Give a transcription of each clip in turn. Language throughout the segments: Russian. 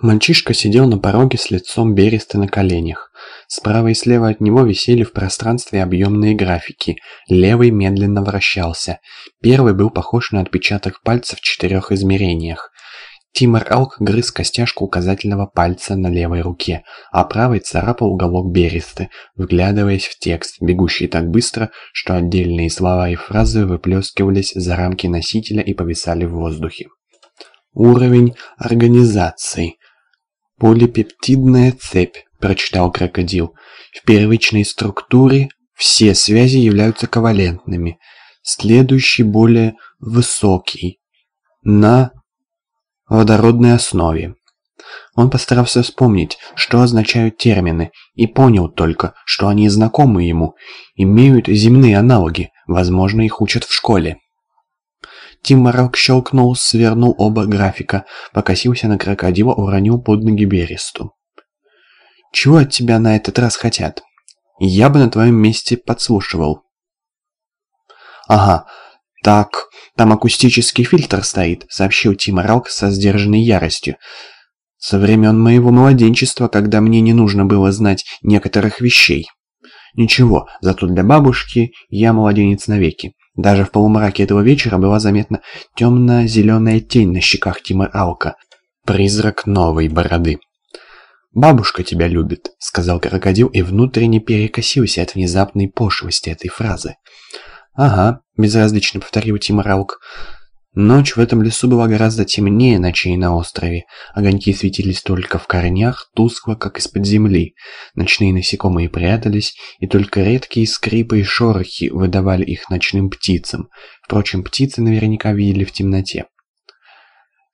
Мальчишка сидел на пороге с лицом Береста на коленях. Справа и слева от него висели в пространстве объемные графики. Левый медленно вращался. Первый был похож на отпечаток пальца в четырех измерениях. Тимор Алк грыз костяшку указательного пальца на левой руке, а правый царапал уголок Бересты, вглядываясь в текст, бегущий так быстро, что отдельные слова и фразы выплескивались за рамки носителя и повисали в воздухе. Уровень организации. «Полипептидная цепь», – прочитал крокодил. «В первичной структуре все связи являются ковалентными. Следующий более высокий. На водородной основе». Он постарался вспомнить, что означают термины, и понял только, что они знакомы ему, имеют земные аналоги, возможно, их учат в школе. Тиморок щелкнул, свернул оба графика, покосился на крокодила, уронил под ноги Бересту. «Чего от тебя на этот раз хотят? Я бы на твоем месте подслушивал». «Ага, так, там акустический фильтр стоит», — сообщил Тиморок со сдержанной яростью. «Со времен моего младенчества, когда мне не нужно было знать некоторых вещей». «Ничего, зато для бабушки я младенец навеки. Даже в полумраке этого вечера была заметна темно-зеленая тень на щеках Тима Алка, призрак новой бороды. «Бабушка тебя любит», — сказал крокодил и внутренне перекосился от внезапной пошлости этой фразы. «Ага», — безразлично повторил Тимур Алк, Ночь в этом лесу была гораздо темнее ночей на острове. Огоньки светились только в корнях, тускло, как из-под земли. Ночные насекомые прятались, и только редкие скрипы и шорохи выдавали их ночным птицам. Впрочем, птицы наверняка видели в темноте.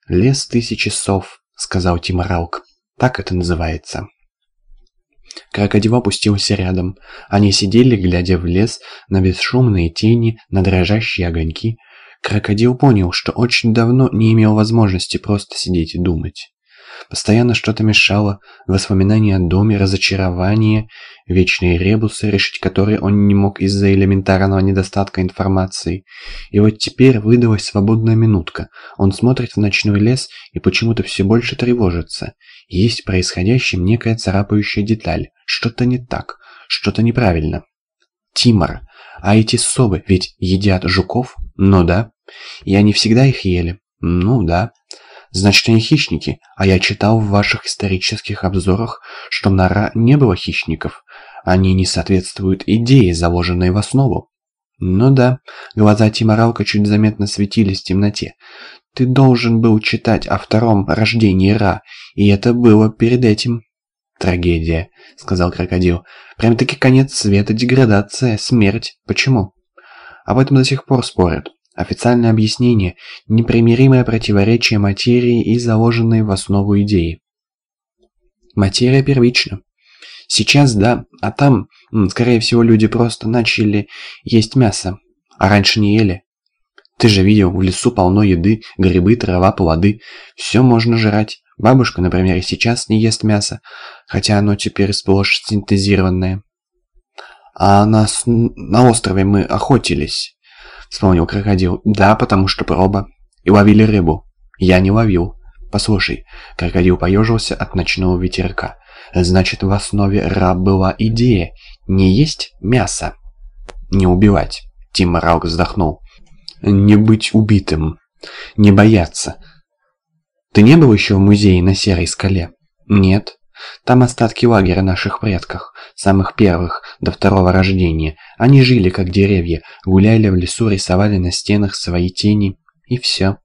«Лес тысячи сов», — сказал Тиморалк. «Так это называется». Крокодил опустился рядом. Они сидели, глядя в лес, на бесшумные тени, на дрожащие огоньки, Крокодил понял, что очень давно не имел возможности просто сидеть и думать. Постоянно что-то мешало, воспоминания о доме, разочарование, вечные ребусы, решить которые он не мог из-за элементарного недостатка информации. И вот теперь выдалась свободная минутка. Он смотрит в ночной лес и почему-то все больше тревожится. Есть в происходящем некая царапающая деталь. Что-то не так, что-то неправильно. Тимор. А эти совы ведь едят жуков? Ну да. И они всегда их ели? Ну да. Значит, они хищники, а я читал в ваших исторических обзорах, что нора не было хищников. Они не соответствуют идее, заложенной в основу. Ну да, глаза Тиморалка чуть заметно светились в темноте. Ты должен был читать о втором рождении Ра, и это было перед этим. «Трагедия», — сказал крокодил. «Прям-таки конец света, деградация, смерть. Почему?» Об этом до сих пор спорят. Официальное объяснение – непримиримое противоречие материи и заложенной в основу идеи. Материя первична. Сейчас да, а там, скорее всего, люди просто начали есть мясо, а раньше не ели. Ты же видел, в лесу полно еды, грибы, трава, плоды. Все можно жрать. Бабушка, например, и сейчас не ест мясо, хотя оно теперь сплошь синтезированное. А на, на острове мы охотились, вспомнил крокодил. Да, потому что проба. И ловили рыбу. Я не ловил. Послушай, крокодил поежился от ночного ветерка. Значит, в основе раб была идея не есть мясо. Не убивать. Тим Раук вздохнул. Не быть убитым. Не бояться. Ты не был еще в музее на Серой скале? Нет. Там остатки лагеря наших предков, самых первых, до второго рождения. Они жили как деревья, гуляли в лесу, рисовали на стенах свои тени. И все.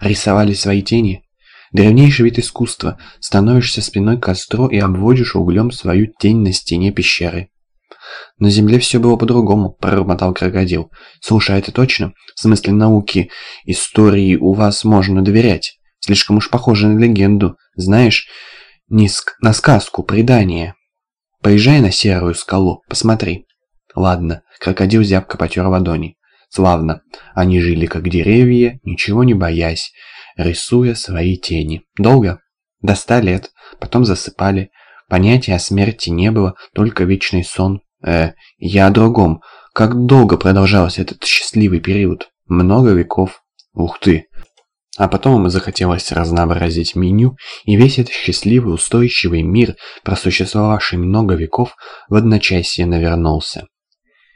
Рисовали свои тени? Древнейший вид искусства. Становишься спиной к костру и обводишь углем свою тень на стене пещеры. На Земле все было по-другому, прормотал крокодил. Слушай, а это точно? В смысле науки, истории у вас можно доверять? Слишком уж похоже на легенду. Знаешь, не ск на сказку, предание. Поезжай на серую скалу, посмотри. Ладно, крокодил зябко потер ладони. Славно. Они жили как деревья, ничего не боясь, рисуя свои тени. Долго? До ста лет. Потом засыпали. Понятия о смерти не было, только вечный сон. Э, я о другом. Как долго продолжался этот счастливый период? Много веков. Ух ты. А потом ему захотелось разнообразить меню, и весь этот счастливый, устойчивый мир, просуществовавший много веков, в одночасье навернулся.